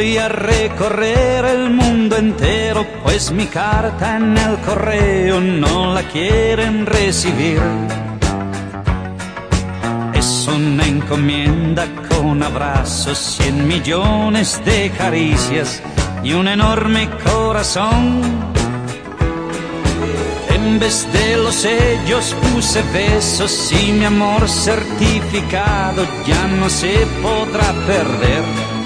Voy a recorrer el mundo entero, pues mi carta en el correo no la quieren recibir. Es una encomienda con abrazos, cien millones de caricias y un enorme corazón. En vez de los sellos puse besos y mi amor certificado ya no se podrá perder.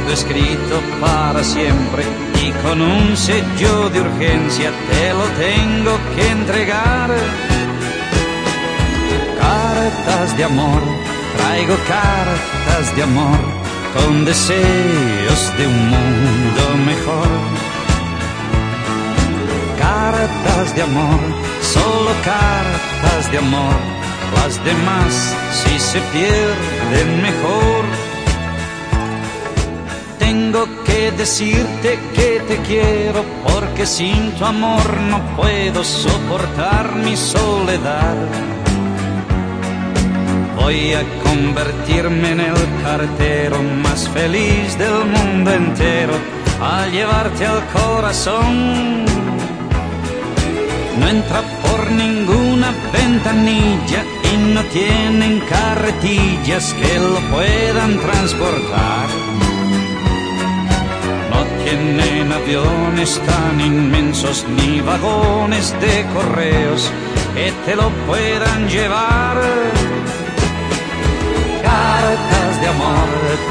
Quedado escrito para siempre y con un sello de urgencia te lo tengo que entregar. Cartas de amor, traigo cartas de amor con deseos de un mundo mejor. Cartas de amor, solo cartas de amor, las demás si se pierden mejor. Decirte que te quiero porque sin tu amor no puedo soportar mi soledad. Voy a convertirme en el cartero más feliz del mundo entero al llevarte al corazón. No entra por ninguna ventanilla y no tienen carretillas que lo puedan transportar. Tienen aviones tan inmensos ni vagones de correos que te lo puedan llevar cartas de amor,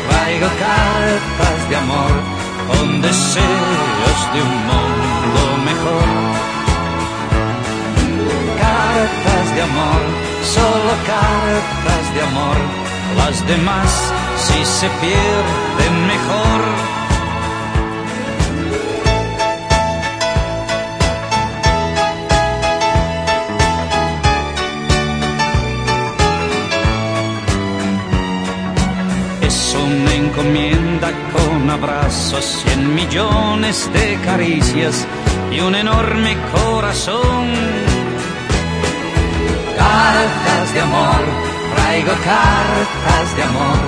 traigo cartas de amor con deseos de un mundo mejor. Cartas de amor, solo cartas de amor, las demás si se pierden mejor. Encomienda con abrazos, cien millones de caricias y un enorme corazón. Cartas de amor, traigo cartas de amor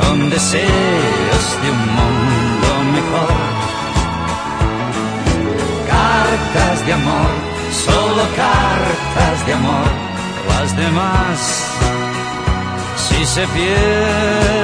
con deseos de un mundo mejor. Cartas de amor, solo cartas de amor, las demás si se pierden